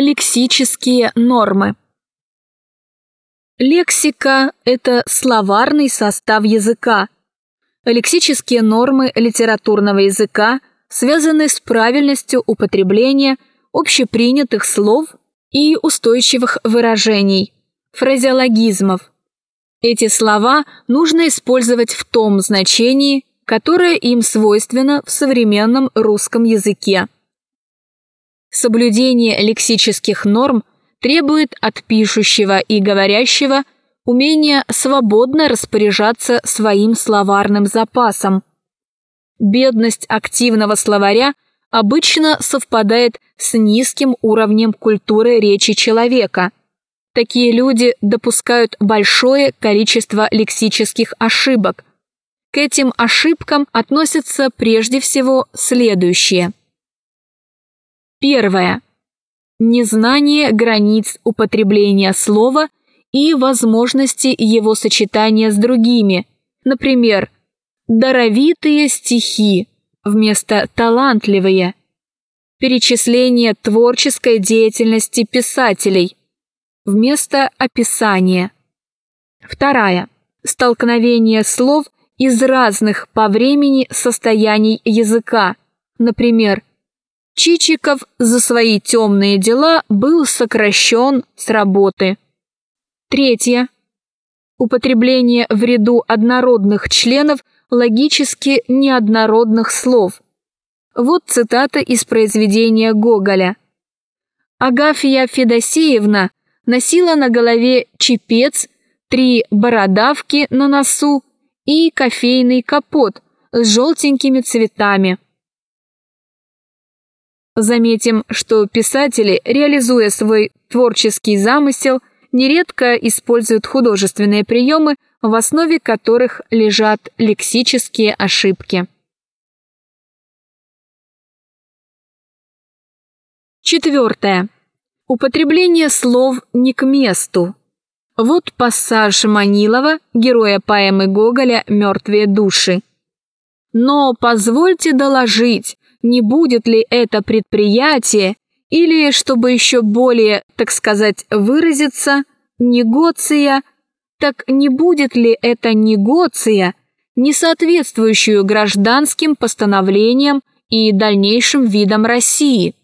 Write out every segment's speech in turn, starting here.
Лексические нормы. Лексика – это словарный состав языка. Лексические нормы литературного языка связаны с правильностью употребления общепринятых слов и устойчивых выражений, фразеологизмов. Эти слова нужно использовать в том значении, которое им свойственно в современном русском языке. Соблюдение лексических норм требует от пишущего и говорящего умения свободно распоряжаться своим словарным запасом. Бедность активного словаря обычно совпадает с низким уровнем культуры речи человека. Такие люди допускают большое количество лексических ошибок. К этим ошибкам относятся прежде всего следующие – Первое. Незнание границ употребления слова и возможности его сочетания с другими. Например, «даровитые стихи» вместо «талантливые». Перечисление творческой деятельности писателей вместо описания. Вторая. Столкновение слов из разных по времени состояний языка. Например, Чичиков за свои темные дела был сокращен с работы. Третье. Употребление в ряду однородных членов логически неоднородных слов. Вот цитата из произведения Гоголя. Агафья Федосеевна носила на голове чепец, три бородавки на носу и кофейный капот с желтенькими цветами. Заметим, что писатели, реализуя свой творческий замысел, нередко используют художественные приемы, в основе которых лежат лексические ошибки. Четвертое. Употребление слов не к месту. Вот пассаж Манилова, героя поэмы Гоголя «Мертвые души». Но позвольте доложить, не будет ли это предприятие, или, чтобы еще более, так сказать, выразиться, негоция, так не будет ли это негоция, не соответствующую гражданским постановлениям и дальнейшим видам России?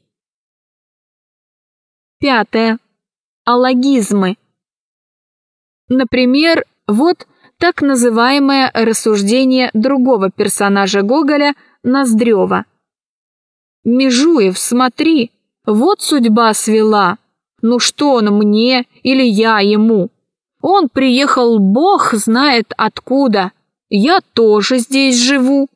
Пятое. Алогизмы. Например, вот так называемое рассуждение другого персонажа Гоголя Ноздрева – Межуев, смотри, вот судьба свела. Ну что он мне или я ему? Он приехал бог знает откуда. Я тоже здесь живу.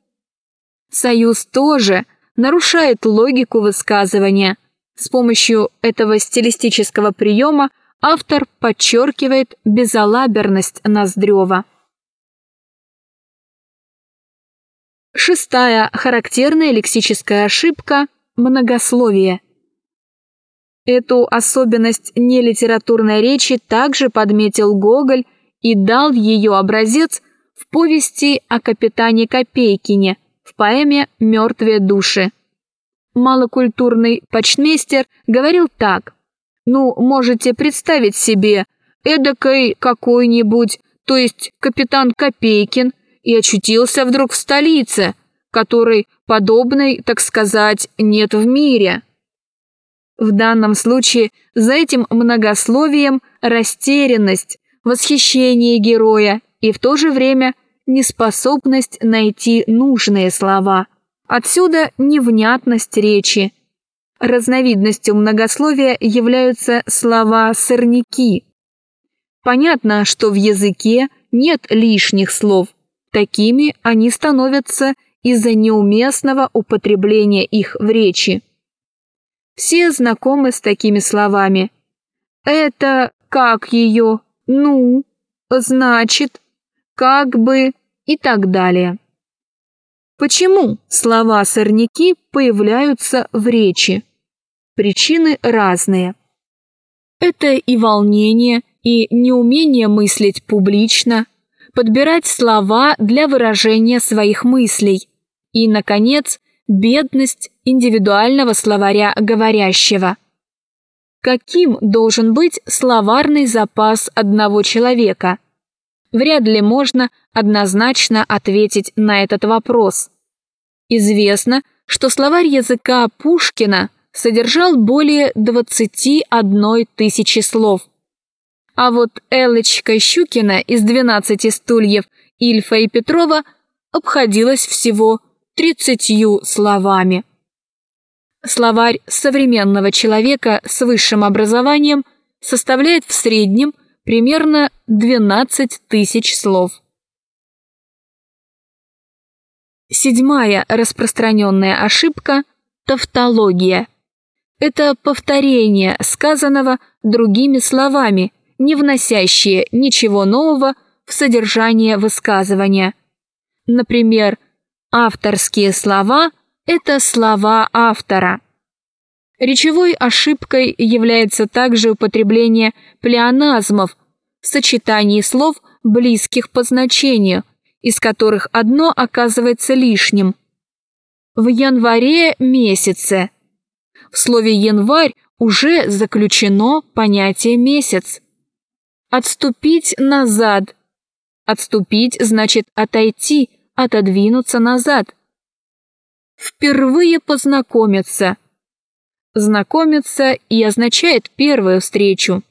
Союз тоже нарушает логику высказывания. С помощью этого стилистического приема автор подчеркивает безалаберность Ноздрева. Шестая характерная лексическая ошибка – многословие. Эту особенность нелитературной речи также подметил Гоголь и дал ее образец в повести о капитане Копейкине в поэме «Мертвые души». Малокультурный почтмейстер говорил так. «Ну, можете представить себе, эдакой какой-нибудь, то есть капитан Копейкин, и очутился вдруг в столице, которой подобной, так сказать, нет в мире. В данном случае за этим многословием растерянность, восхищение героя и в то же время неспособность найти нужные слова. Отсюда невнятность речи. Разновидностью многословия являются слова «сорняки». Понятно, что в языке нет лишних слов, Такими они становятся из-за неуместного употребления их в речи. Все знакомы с такими словами. Это как ее, ну, значит, как бы и так далее. Почему слова-сорняки появляются в речи? Причины разные. Это и волнение, и неумение мыслить публично – подбирать слова для выражения своих мыслей. И, наконец, бедность индивидуального словаря говорящего. каким должен быть словарный запас одного человека? Вряд ли можно однозначно ответить на этот вопрос. Известно, что словарь языка Пушкина содержал более 21 тысячи слов. А вот Элочка Щукина из «12 стульев» Ильфа и Петрова обходилась всего 30 словами. Словарь современного человека с высшим образованием составляет в среднем примерно 12 тысяч слов. Седьмая распространенная ошибка – тавтология. Это повторение сказанного другими словами, не вносящие ничего нового в содержание высказывания. Например, авторские слова – это слова автора. Речевой ошибкой является также употребление плеоназмов, сочетаний слов, близких по значению, из которых одно оказывается лишним. В январе месяце. В слове «январь» уже заключено понятие «месяц». Отступить назад. Отступить значит отойти, отодвинуться назад. Впервые познакомиться. Знакомиться и означает первую встречу.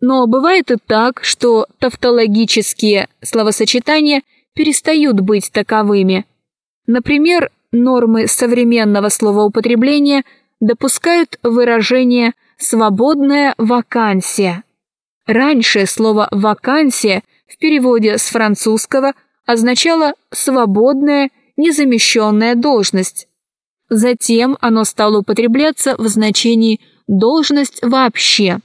Но бывает и так, что тавтологические словосочетания перестают быть таковыми. Например, нормы современного словоупотребления допускают выражение «свободная вакансия». Раньше слово «вакансия» в переводе с французского означало «свободная, незамещенная должность». Затем оно стало употребляться в значении «должность вообще».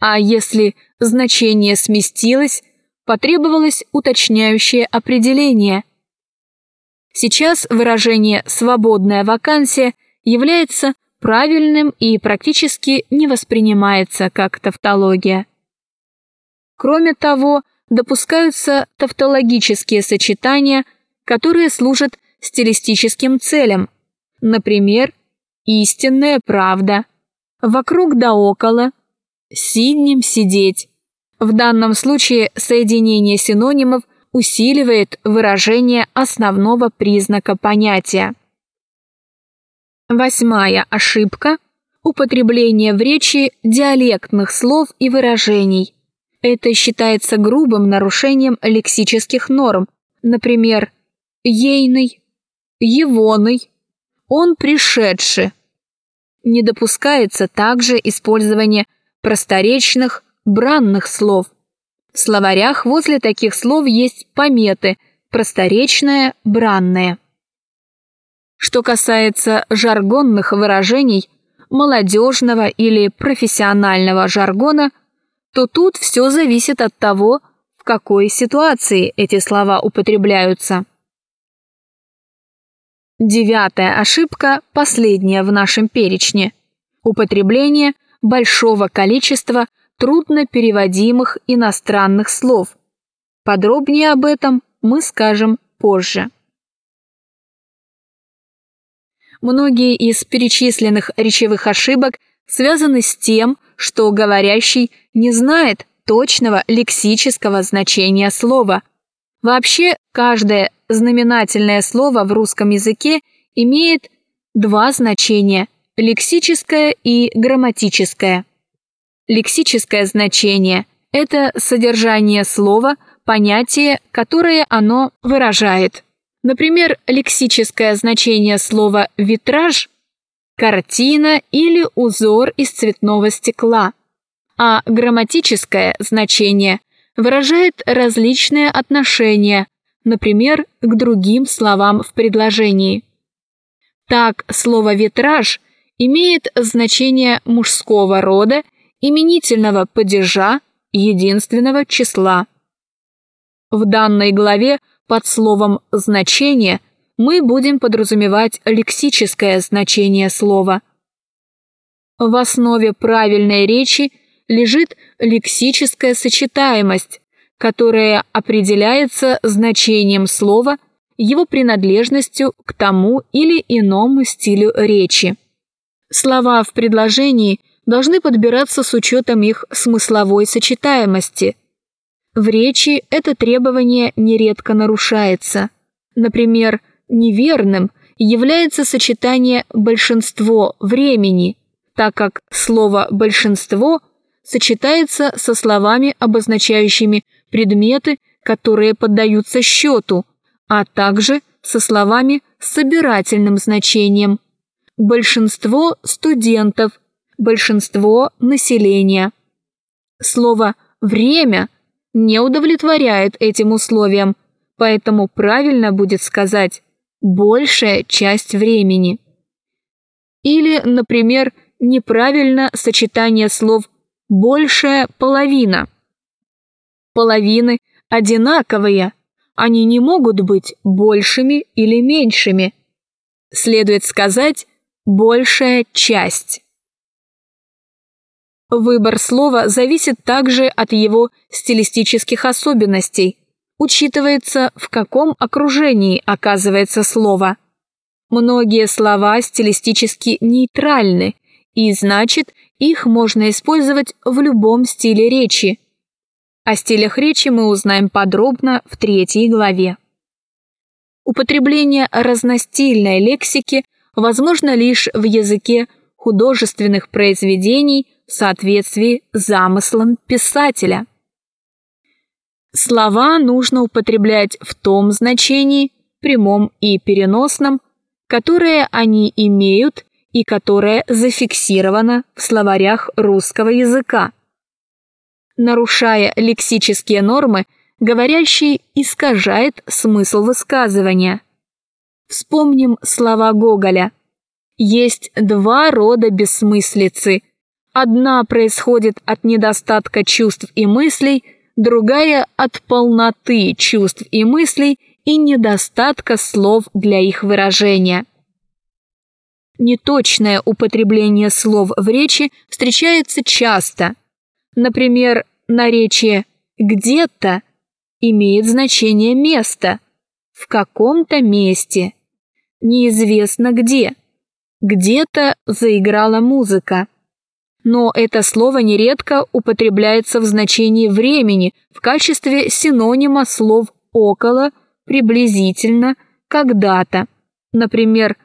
А если значение сместилось, потребовалось уточняющее определение. Сейчас выражение «свободная вакансия» является правильным и практически не воспринимается как тавтология. Кроме того, допускаются тавтологические сочетания, которые служат стилистическим целям, например, «истинная правда», «вокруг да около», сиднем сидеть. В данном случае соединение синонимов усиливает выражение основного признака понятия. Восьмая ошибка – употребление в речи диалектных слов и выражений. Это считается грубым нарушением лексических норм, например, «ейный», «егоный», «он пришедший». Не допускается также использование просторечных, бранных слов. В словарях возле таких слов есть пометы просторечное, бранное. Что касается жаргонных выражений, молодежного или профессионального жаргона, то тут все зависит от того, в какой ситуации эти слова употребляются. Девятая ошибка, последняя в нашем перечне. Употребление большого количества трудно переводимых иностранных слов. Подробнее об этом мы скажем позже. Многие из перечисленных речевых ошибок связаны с тем, что говорящий не знает точного лексического значения слова. Вообще, каждое знаменательное слово в русском языке имеет два значения Лексическое и грамматическое. Лексическое значение – это содержание слова, понятие, которое оно выражает. Например, лексическое значение слова «витраж» – картина или узор из цветного стекла, а грамматическое значение выражает различные отношения, например, к другим словам в предложении. Так, слово «витраж» имеет значение мужского рода, именительного падежа, единственного числа. В данной главе под словом «значение» мы будем подразумевать лексическое значение слова. В основе правильной речи лежит лексическая сочетаемость, которая определяется значением слова, его принадлежностью к тому или иному стилю речи. Слова в предложении должны подбираться с учетом их смысловой сочетаемости. В речи это требование нередко нарушается. Например, неверным является сочетание «большинство времени», так как слово «большинство» сочетается со словами, обозначающими предметы, которые поддаются счету, а также со словами собирательным значением. Большинство студентов, большинство населения. Слово «время» не удовлетворяет этим условиям, поэтому правильно будет сказать «большая часть времени». Или, например, неправильно сочетание слов «большая половина». Половины одинаковые, они не могут быть большими или меньшими. Следует сказать «большая часть». Выбор слова зависит также от его стилистических особенностей. Учитывается, в каком окружении оказывается слово. Многие слова стилистически нейтральны, и значит, их можно использовать в любом стиле речи. О стилях речи мы узнаем подробно в третьей главе. Употребление разностильной лексики возможно лишь в языке художественных произведений в соответствии с замыслом писателя. Слова нужно употреблять в том значении, прямом и переносном, которое они имеют и которое зафиксировано в словарях русского языка. Нарушая лексические нормы, говорящий искажает смысл высказывания. Вспомним слова Гоголя. Есть два рода бессмыслицы – Одна происходит от недостатка чувств и мыслей, другая от полноты чувств и мыслей и недостатка слов для их выражения. Неточное употребление слов в речи встречается часто. Например, наречие «где-то» имеет значение места, в каком-то месте, неизвестно где. Где-то заиграла музыка но это слово нередко употребляется в значении времени в качестве синонима слов «около», «приблизительно», «когда-то». Например,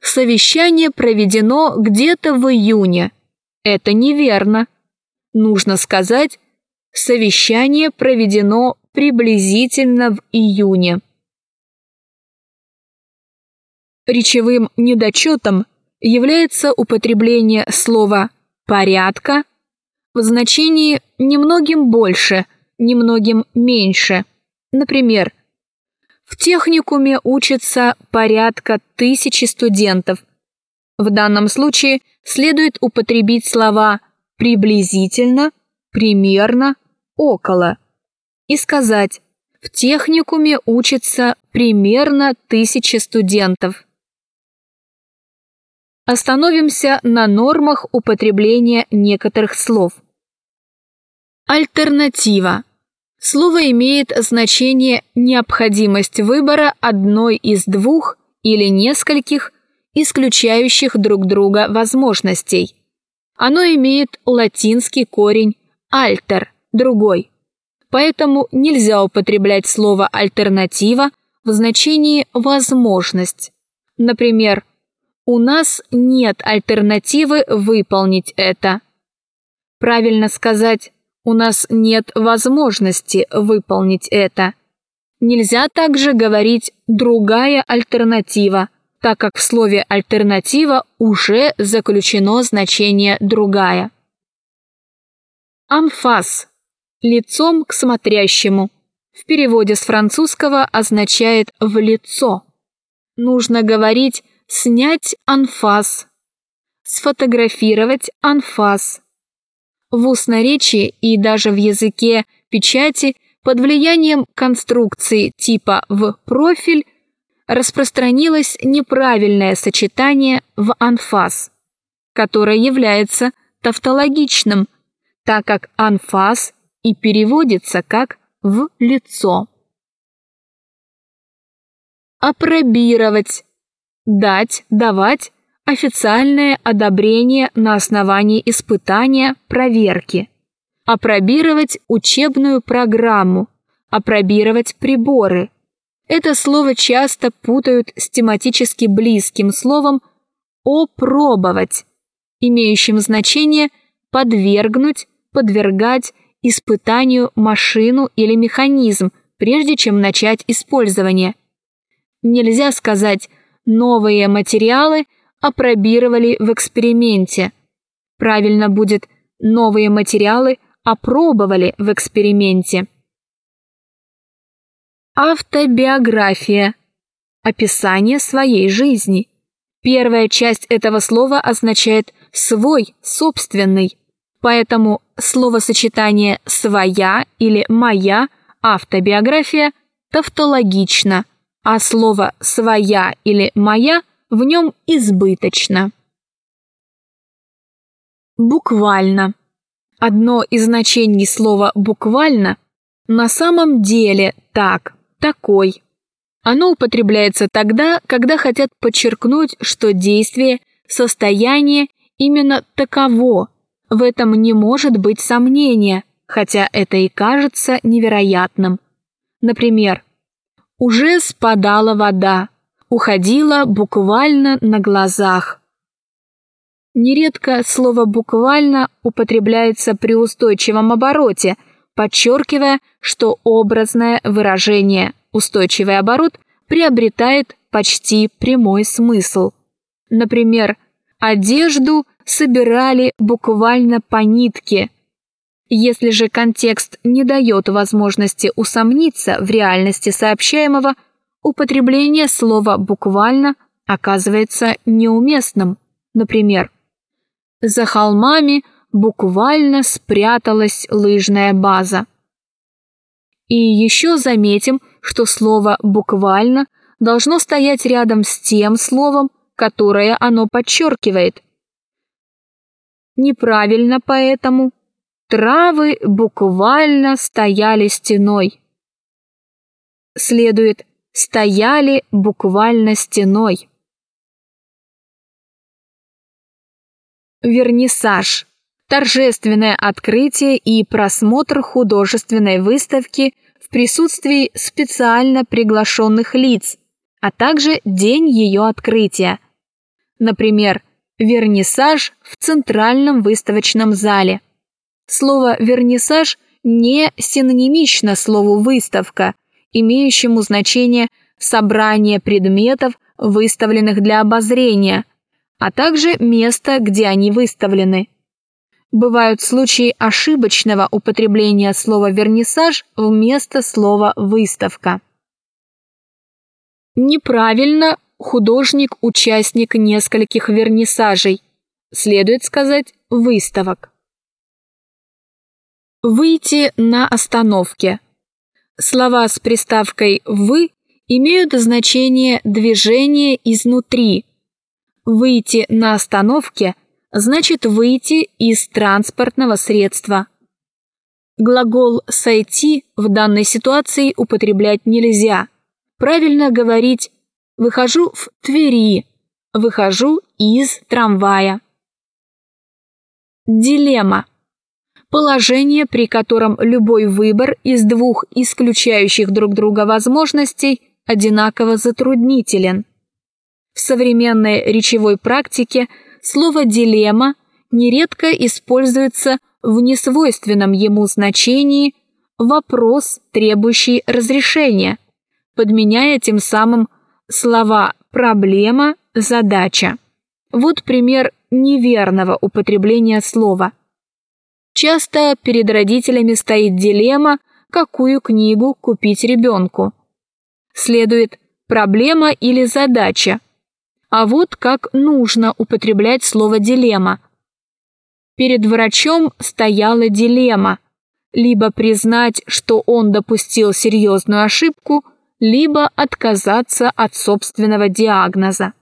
«совещание проведено где-то в июне». Это неверно. Нужно сказать «совещание проведено приблизительно в июне». Речевым недочетом является употребление слова порядка в значении немногим больше, немногим меньше. Например, в техникуме учатся порядка тысячи студентов. В данном случае следует употребить слова «приблизительно», «примерно», «около» и сказать «в техникуме учатся примерно тысячи студентов». Остановимся на нормах употребления некоторых слов. Альтернатива. Слово имеет значение необходимость выбора одной из двух или нескольких исключающих друг друга возможностей. Оно имеет латинский корень «альтер» – «другой». Поэтому нельзя употреблять слово «альтернатива» в значении «возможность». Например, у нас нет альтернативы выполнить это. Правильно сказать, у нас нет возможности выполнить это. Нельзя также говорить «другая альтернатива», так как в слове «альтернатива» уже заключено значение «другая». Анфас – лицом к смотрящему. В переводе с французского означает «в лицо». Нужно говорить снять анфас, сфотографировать анфас. В устноречии и даже в языке печати под влиянием конструкции типа в профиль распространилось неправильное сочетание в анфас, которое является тавтологичным, так как анфас и переводится как в лицо. Апробировать дать, давать, официальное одобрение на основании испытания, проверки. Апробировать учебную программу, апробировать приборы. Это слово часто путают с тематически близким словом «опробовать», имеющим значение подвергнуть, подвергать испытанию машину или механизм, прежде чем начать использование. Нельзя сказать «новые материалы опробировали в эксперименте». Правильно будет «новые материалы опробовали в эксперименте». Автобиография. Описание своей жизни. Первая часть этого слова означает «свой», «собственный». Поэтому словосочетание «своя» или «моя» автобиография тавтологично, а слово «своя» или «моя» в нем избыточно. Буквально. Одно из значений слова «буквально» на самом деле так, такой. Оно употребляется тогда, когда хотят подчеркнуть, что действие, состояние именно таково. В этом не может быть сомнения, хотя это и кажется невероятным. Например, «Уже спадала вода, уходила буквально на глазах». Нередко слово «буквально» употребляется при устойчивом обороте, подчеркивая, что образное выражение «устойчивый оборот» приобретает почти прямой смысл. Например, одежду собирали буквально по нитке. Если же контекст не дает возможности усомниться в реальности сообщаемого, употребление слова «буквально» оказывается неуместным. Например, за холмами буквально спряталась лыжная база. И еще заметим, что слово «буквально» должно стоять рядом с тем словом, которое оно подчеркивает. Неправильно поэтому. Травы буквально стояли стеной. Следует «стояли буквально стеной». Вернисаж. Торжественное открытие и просмотр художественной выставки в присутствии специально приглашенных лиц, а также день ее открытия. Например, вернисаж в центральном выставочном зале. Слово «вернисаж» не синонимично слову «выставка», имеющему значение собрание предметов, выставленных для обозрения – а также место, где они выставлены. Бывают случаи ошибочного употребления слова «вернисаж» вместо слова «выставка». Неправильно художник-участник нескольких вернисажей, следует сказать выставок. Выйти на остановке. Слова с приставкой «вы» имеют значение движения изнутри, Выйти на остановке значит выйти из транспортного средства. Глагол «сойти» в данной ситуации употреблять нельзя. Правильно говорить «выхожу в Твери», «выхожу из трамвая». Дилемма. Положение, при котором любой выбор из двух исключающих друг друга возможностей одинаково затруднителен. В современной речевой практике слово «дилемма» нередко используется в несвойственном ему значении «вопрос, требующий разрешения», подменяя тем самым слова «проблема», «задача». Вот пример неверного употребления слова. Часто перед родителями стоит дилемма, какую книгу купить ребенку. Следует проблема или задача, а вот как нужно употреблять слово «дилемма». Перед врачом стояла дилемма – либо признать, что он допустил серьезную ошибку, либо отказаться от собственного диагноза.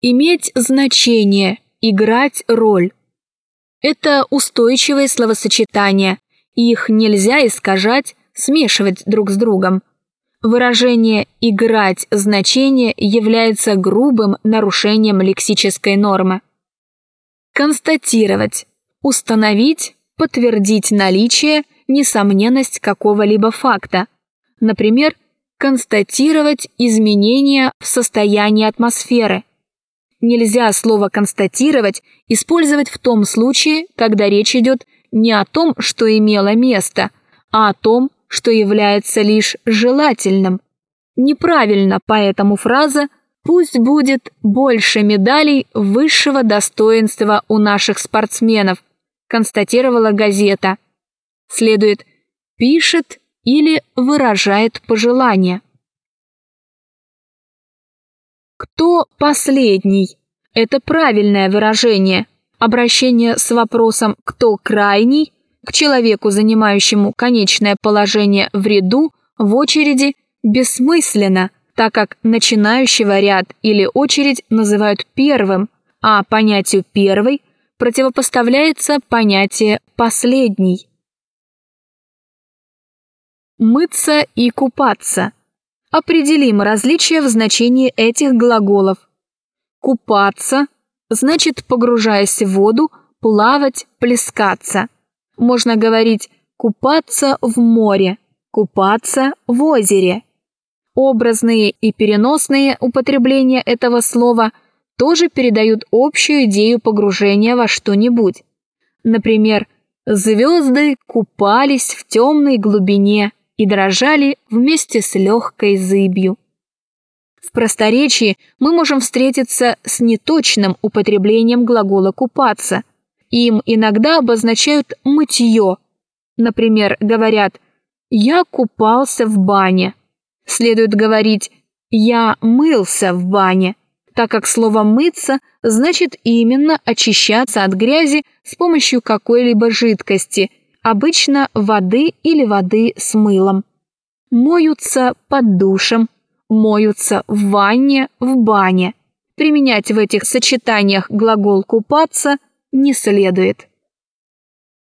Иметь значение, играть роль. Это устойчивые словосочетания, их нельзя искажать, смешивать друг с другом. Выражение «играть» значение является грубым нарушением лексической нормы. Констатировать, установить, подтвердить наличие, несомненность какого-либо факта. Например, констатировать изменения в состоянии атмосферы. Нельзя слово «констатировать» использовать в том случае, когда речь идет не о том, что имело место, а о том, что является лишь желательным. Неправильно поэтому фраза «пусть будет больше медалей высшего достоинства у наших спортсменов», констатировала газета. Следует «пишет или выражает пожелание». Кто последний? Это правильное выражение. Обращение с вопросом «кто крайний?» к человеку, занимающему конечное положение в ряду, в очереди, бессмысленно, так как начинающего ряд или очередь называют первым, а понятию «первый» противопоставляется понятие «последний». Мыться и купаться. Определим различия в значении этих глаголов. Купаться значит, погружаясь в воду, плавать, плескаться – можно говорить «купаться в море», «купаться в озере». Образные и переносные употребления этого слова тоже передают общую идею погружения во что-нибудь. Например, звезды купались в темной глубине и дрожали вместе с легкой зыбью. В просторечии мы можем встретиться с неточным употреблением глагола «купаться», им иногда обозначают мытье. Например, говорят «я купался в бане». Следует говорить «я мылся в бане», так как слово «мыться» значит именно очищаться от грязи с помощью какой-либо жидкости, обычно воды или воды с мылом. Моются под душем, моются в ванне, в бане. Применять в этих сочетаниях глагол «купаться» не следует.